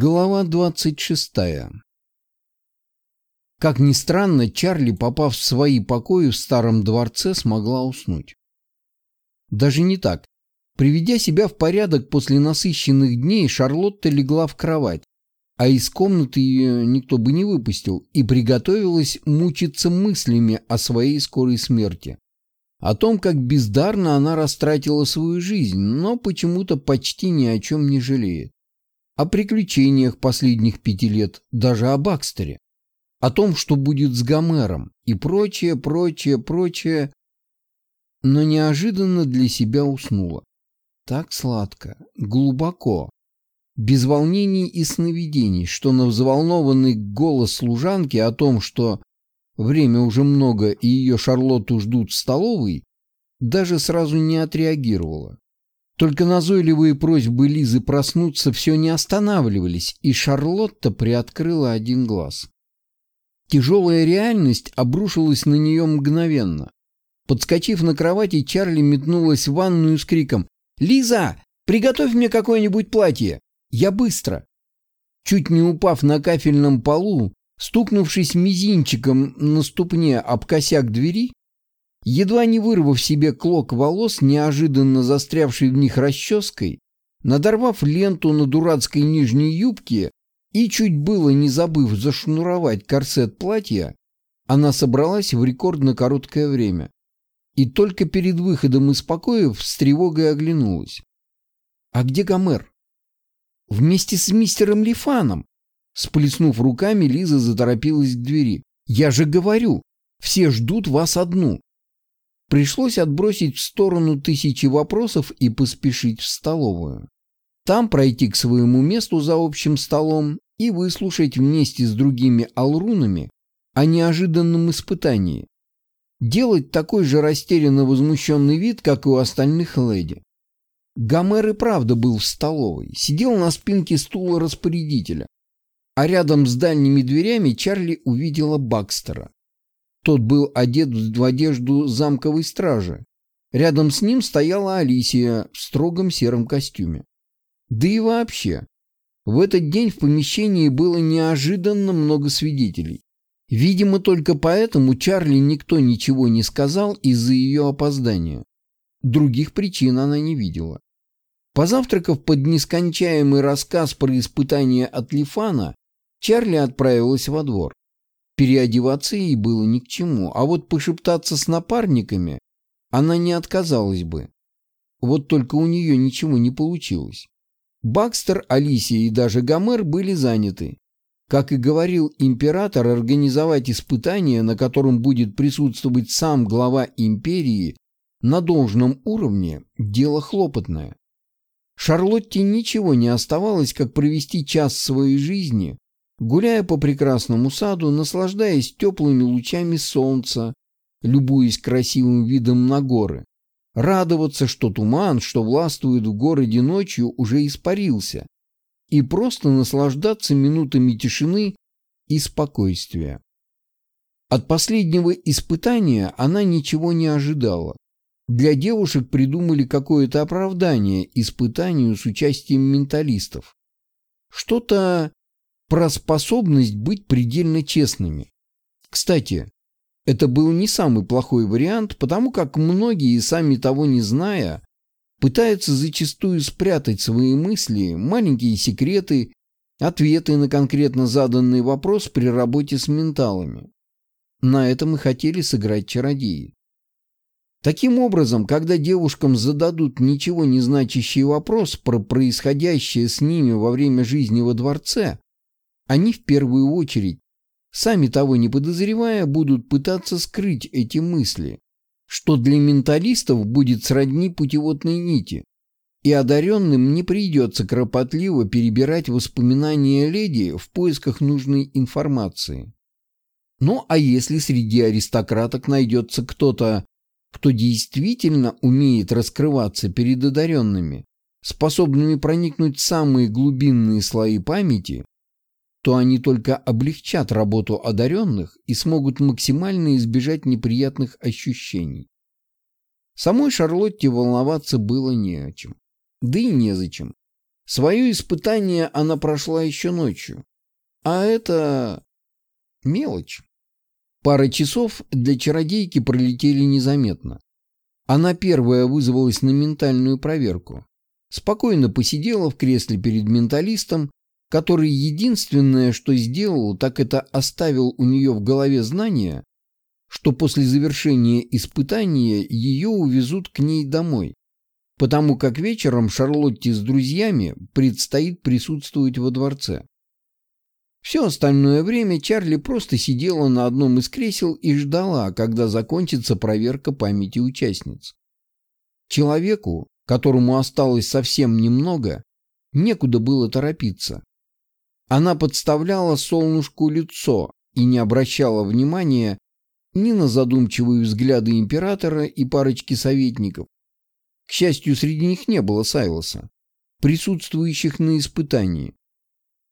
Глава 26. Как ни странно, Чарли, попав в свои покои в старом дворце, смогла уснуть. Даже не так. Приведя себя в порядок после насыщенных дней, Шарлотта легла в кровать, а из комнаты ее никто бы не выпустил, и приготовилась мучиться мыслями о своей скорой смерти. О том, как бездарно она растратила свою жизнь, но почему-то почти ни о чем не жалеет о приключениях последних пяти лет, даже о Бакстере, о том, что будет с Гомером и прочее, прочее, прочее, но неожиданно для себя уснула. Так сладко, глубоко, без волнений и сновидений, что на взволнованный голос служанки о том, что время уже много и ее Шарлотту ждут в столовой, даже сразу не отреагировала. Только назойливые просьбы Лизы проснуться все не останавливались, и Шарлотта приоткрыла один глаз. Тяжелая реальность обрушилась на нее мгновенно. Подскочив на кровати, Чарли метнулась в ванную с криком «Лиза, приготовь мне какое-нибудь платье! Я быстро!» Чуть не упав на кафельном полу, стукнувшись мизинчиком на ступне об косяк двери, Едва не вырвав себе клок волос, неожиданно застрявший в них расческой, надорвав ленту на дурацкой нижней юбке и чуть было не забыв зашнуровать корсет платья, она собралась в рекордно короткое время. И только перед выходом из покоев с тревогой оглянулась. «А где Гомер?» «Вместе с мистером Лифаном!» Сплеснув руками, Лиза заторопилась к двери. «Я же говорю, все ждут вас одну. Пришлось отбросить в сторону тысячи вопросов и поспешить в столовую. Там пройти к своему месту за общим столом и выслушать вместе с другими алрунами о неожиданном испытании. Делать такой же растерянно возмущенный вид, как и у остальных леди. Гомер и правда был в столовой, сидел на спинке стула распорядителя. А рядом с дальними дверями Чарли увидела Бакстера. Тот был одет в одежду замковой стражи. Рядом с ним стояла Алисия в строгом сером костюме. Да и вообще, в этот день в помещении было неожиданно много свидетелей. Видимо, только поэтому Чарли никто ничего не сказал из-за ее опоздания. Других причин она не видела. Позавтракав под нескончаемый рассказ про испытание от Лифана, Чарли отправилась во двор. Переодеваться ей было ни к чему, а вот пошептаться с напарниками она не отказалась бы. Вот только у нее ничего не получилось. Бакстер, Алисия и даже Гомер были заняты. Как и говорил император, организовать испытание, на котором будет присутствовать сам глава империи, на должном уровне – дело хлопотное. Шарлотте ничего не оставалось, как провести час своей жизни гуляя по прекрасному саду, наслаждаясь теплыми лучами солнца, любуясь красивым видом на горы, радоваться, что туман, что властвует в городе ночью, уже испарился, и просто наслаждаться минутами тишины и спокойствия. От последнего испытания она ничего не ожидала. Для девушек придумали какое-то оправдание испытанию с участием менталистов. Что-то про способность быть предельно честными. Кстати, это был не самый плохой вариант, потому как многие, сами того не зная, пытаются зачастую спрятать свои мысли, маленькие секреты, ответы на конкретно заданный вопрос при работе с менталами. На этом и хотели сыграть чародеи. Таким образом, когда девушкам зададут ничего не значащий вопрос про происходящее с ними во время жизни во дворце, они в первую очередь, сами того не подозревая, будут пытаться скрыть эти мысли, что для менталистов будет сродни путеводной нити, и одаренным не придется кропотливо перебирать воспоминания леди в поисках нужной информации. Ну а если среди аристократок найдется кто-то, кто действительно умеет раскрываться перед одаренными, способными проникнуть в самые глубинные слои памяти, то они только облегчат работу одаренных и смогут максимально избежать неприятных ощущений. Самой Шарлотте волноваться было не о чем. Да и незачем. Свое испытание она прошла еще ночью. А это... мелочь. Пара часов для чародейки пролетели незаметно. Она первая вызвалась на ментальную проверку. Спокойно посидела в кресле перед менталистом, который единственное, что сделал, так это оставил у нее в голове знание, что после завершения испытания ее увезут к ней домой, потому как вечером Шарлотте с друзьями предстоит присутствовать во дворце. Все остальное время Чарли просто сидела на одном из кресел и ждала, когда закончится проверка памяти участниц. Человеку, которому осталось совсем немного, некуда было торопиться. Она подставляла солнышку лицо и не обращала внимания ни на задумчивые взгляды императора и парочки советников. К счастью, среди них не было Сайлоса, присутствующих на испытании,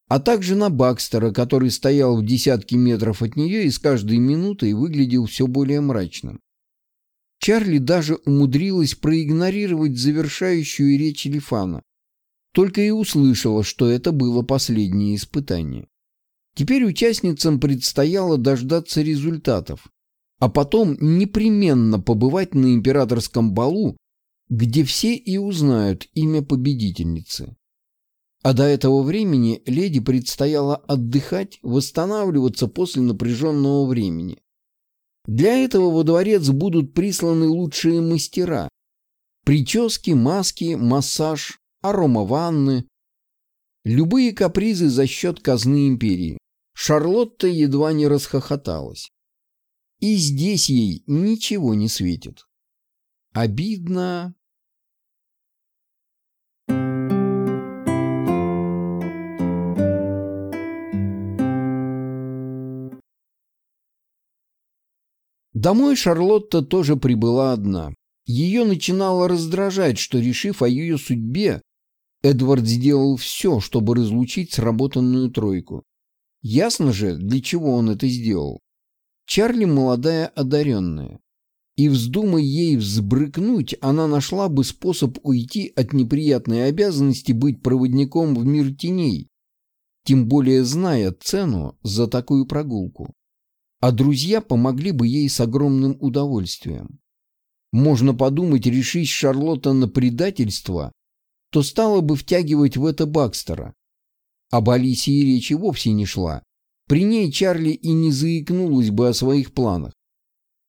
а также на Бакстера, который стоял в десятке метров от нее и с каждой минутой выглядел все более мрачным. Чарли даже умудрилась проигнорировать завершающую речь Лифана, только и услышала, что это было последнее испытание. Теперь участницам предстояло дождаться результатов, а потом непременно побывать на императорском балу, где все и узнают имя победительницы. А до этого времени леди предстояло отдыхать, восстанавливаться после напряженного времени. Для этого во дворец будут присланы лучшие мастера. Прически, маски, массаж, аромаванны. Любые капризы за счет казны империи. Шарлотта едва не расхохоталась. И здесь ей ничего не светит. Обидно, Домой Шарлотта тоже прибыла одна. Ее начинало раздражать, что, решив о ее судьбе, Эдвард сделал все, чтобы разлучить сработанную тройку. Ясно же, для чего он это сделал. Чарли молодая одаренная. И вздумай ей взбрыкнуть, она нашла бы способ уйти от неприятной обязанности быть проводником в мир теней, тем более зная цену за такую прогулку а друзья помогли бы ей с огромным удовольствием. Можно подумать, решись Шарлотта на предательство, то стала бы втягивать в это Бакстера. Об Алисе и речи вовсе не шла. При ней Чарли и не заикнулась бы о своих планах.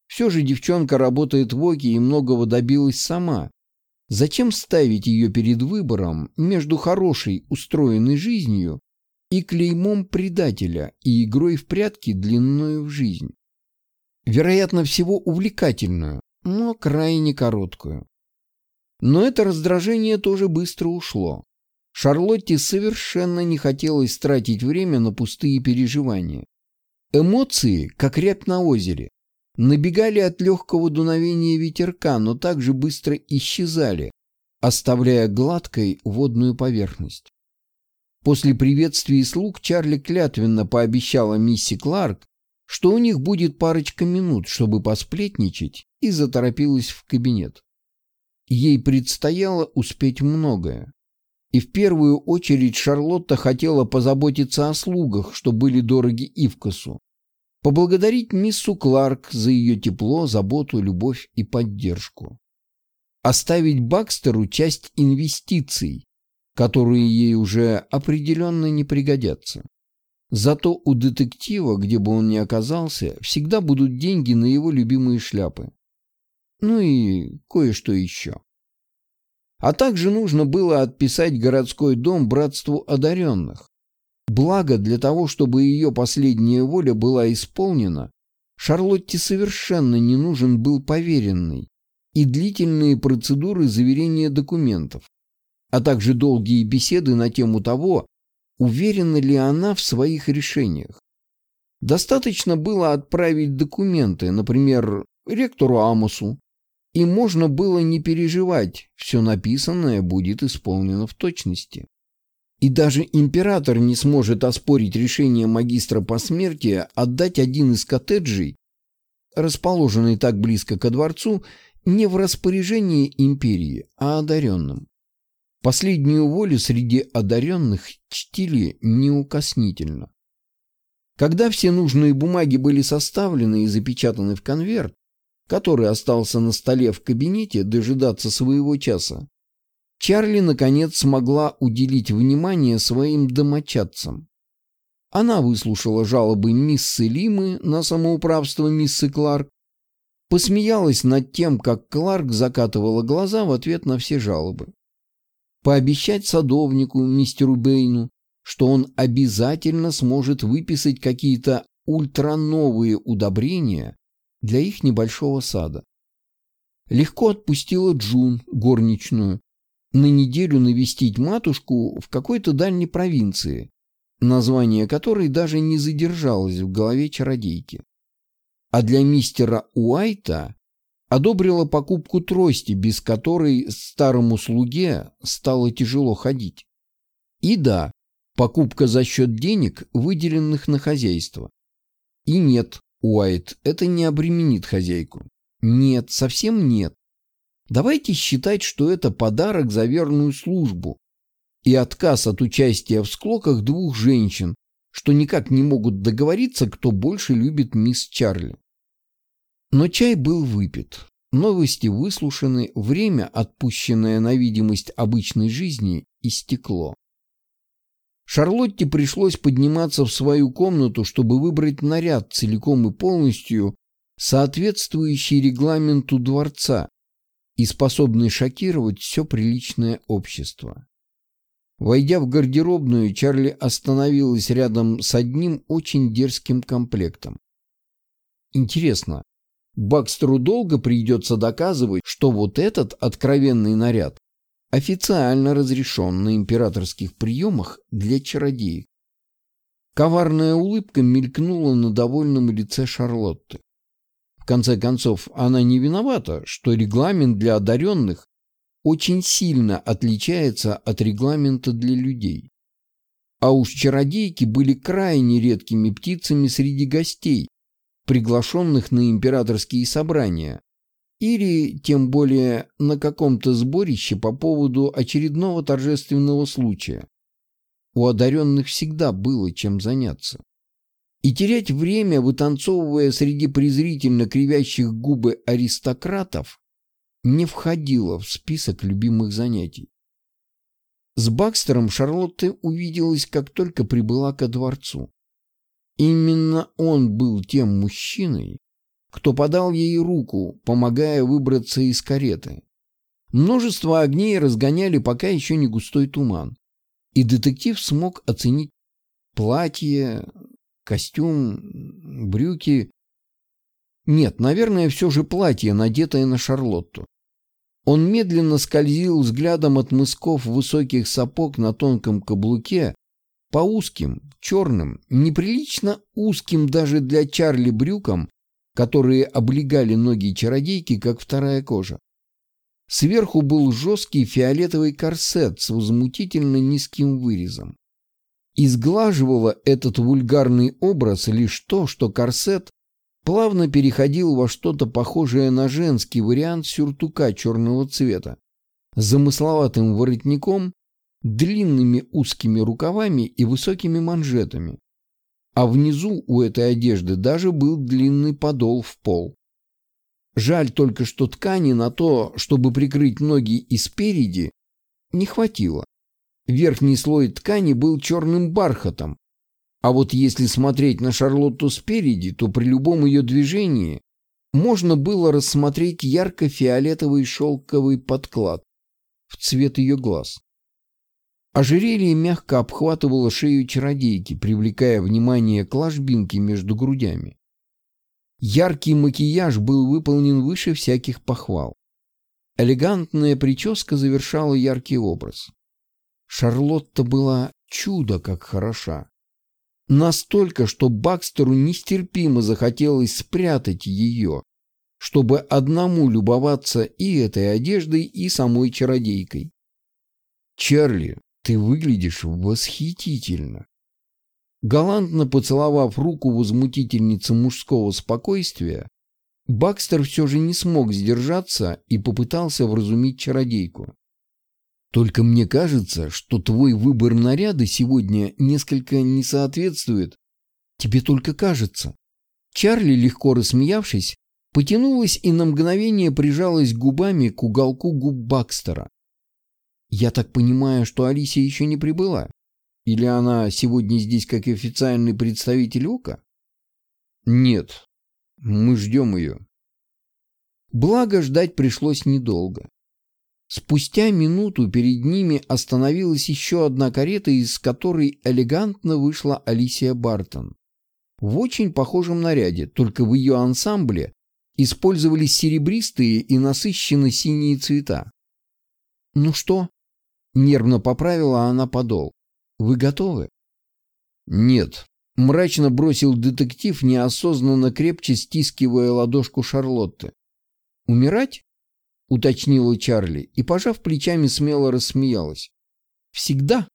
Все же девчонка работает в ОКе и многого добилась сама. Зачем ставить ее перед выбором между хорошей, устроенной жизнью и клеймом предателя, и игрой в прятки длинную в жизнь. Вероятно, всего увлекательную, но крайне короткую. Но это раздражение тоже быстро ушло. Шарлотте совершенно не хотелось тратить время на пустые переживания. Эмоции, как рябь на озере, набегали от легкого дуновения ветерка, но также быстро исчезали, оставляя гладкой водную поверхность. После приветствий слуг Чарли клятвенно пообещала мисси Кларк, что у них будет парочка минут, чтобы посплетничать, и заторопилась в кабинет. Ей предстояло успеть многое. И в первую очередь Шарлотта хотела позаботиться о слугах, что были дороги Ивкасу. Поблагодарить миссу Кларк за ее тепло, заботу, любовь и поддержку. Оставить Бакстеру часть инвестиций, которые ей уже определенно не пригодятся. Зато у детектива, где бы он ни оказался, всегда будут деньги на его любимые шляпы. Ну и кое-что еще. А также нужно было отписать городской дом братству одаренных. Благо, для того, чтобы ее последняя воля была исполнена, Шарлотте совершенно не нужен был поверенный и длительные процедуры заверения документов, а также долгие беседы на тему того, уверена ли она в своих решениях. Достаточно было отправить документы, например, ректору Амосу, и можно было не переживать, все написанное будет исполнено в точности. И даже император не сможет оспорить решение магистра посмертия отдать один из коттеджей, расположенный так близко ко дворцу, не в распоряжении империи, а одаренным. Последнюю волю среди одаренных чтили неукоснительно. Когда все нужные бумаги были составлены и запечатаны в конверт, который остался на столе в кабинете дожидаться своего часа, Чарли наконец смогла уделить внимание своим домочадцам. Она выслушала жалобы миссы Лимы на самоуправство миссы Кларк, посмеялась над тем, как Кларк закатывала глаза в ответ на все жалобы. Пообещать садовнику, мистеру Бейну, что он обязательно сможет выписать какие-то ультрановые удобрения для их небольшого сада. Легко отпустила Джун, горничную, на неделю навестить матушку в какой-то дальней провинции, название которой даже не задержалось в голове чародейки. А для мистера Уайта одобрила покупку трости, без которой старому слуге стало тяжело ходить. И да, покупка за счет денег, выделенных на хозяйство. И нет, Уайт, это не обременит хозяйку. Нет, совсем нет. Давайте считать, что это подарок за верную службу и отказ от участия в склоках двух женщин, что никак не могут договориться, кто больше любит мисс Чарли. Но чай был выпит, новости выслушаны, время, отпущенное на видимость обычной жизни, истекло. Шарлотте пришлось подниматься в свою комнату, чтобы выбрать наряд целиком и полностью соответствующий регламенту дворца и способный шокировать все приличное общество. Войдя в гардеробную, Чарли остановилась рядом с одним очень дерзким комплектом. Интересно, Бакстеру долго придется доказывать, что вот этот откровенный наряд официально разрешен на императорских приемах для чародеев. Коварная улыбка мелькнула на довольном лице Шарлотты. В конце концов, она не виновата, что регламент для одаренных очень сильно отличается от регламента для людей. А уж чародейки были крайне редкими птицами среди гостей, приглашенных на императорские собрания, или, тем более, на каком-то сборище по поводу очередного торжественного случая. У одаренных всегда было чем заняться. И терять время, вытанцовывая среди презрительно кривящих губы аристократов, не входило в список любимых занятий. С Бакстером Шарлотта увиделась, как только прибыла ко дворцу. Именно он был тем мужчиной, кто подал ей руку, помогая выбраться из кареты. Множество огней разгоняли пока еще не густой туман, и детектив смог оценить платье, костюм, брюки. Нет, наверное, все же платье, надетое на Шарлотту. Он медленно скользил взглядом от мысков высоких сапог на тонком каблуке по узким, черным, неприлично узким даже для Чарли брюкам, которые облегали ноги чародейки, как вторая кожа. Сверху был жесткий фиолетовый корсет с возмутительно низким вырезом. Изглаживало этот вульгарный образ лишь то, что корсет плавно переходил во что-то похожее на женский вариант сюртука черного цвета, с замысловатым воротником длинными узкими рукавами и высокими манжетами. А внизу у этой одежды даже был длинный подол в пол. Жаль только, что ткани на то, чтобы прикрыть ноги и спереди, не хватило. Верхний слой ткани был черным бархатом, а вот если смотреть на Шарлотту спереди, то при любом ее движении можно было рассмотреть ярко-фиолетовый шелковый подклад в цвет ее глаз. Ожерелье мягко обхватывало шею чародейки, привлекая внимание к ложбинке между грудями. Яркий макияж был выполнен выше всяких похвал. Элегантная прическа завершала яркий образ. Шарлотта была чудо как хороша. Настолько, что Бакстеру нестерпимо захотелось спрятать ее, чтобы одному любоваться и этой одеждой, и самой чародейкой. «Чарли, ты выглядишь восхитительно. Галантно поцеловав руку возмутительницы мужского спокойствия, Бакстер все же не смог сдержаться и попытался вразумить чародейку. Только мне кажется, что твой выбор наряда сегодня несколько не соответствует. Тебе только кажется. Чарли, легко рассмеявшись, потянулась и на мгновение прижалась губами к уголку губ Бакстера. Я так понимаю, что Алисия еще не прибыла? Или она сегодня здесь как официальный представитель Ока? Нет, мы ждем ее. Благо, ждать пришлось недолго. Спустя минуту перед ними остановилась еще одна карета, из которой элегантно вышла Алисия Бартон. В очень похожем наряде, только в ее ансамбле использовались серебристые и насыщенно синие цвета. «Ну что?» — нервно поправила она подол. «Вы готовы?» «Нет», — мрачно бросил детектив, неосознанно крепче стискивая ладошку Шарлотты. «Умирать?» — уточнила Чарли и, пожав плечами, смело рассмеялась. «Всегда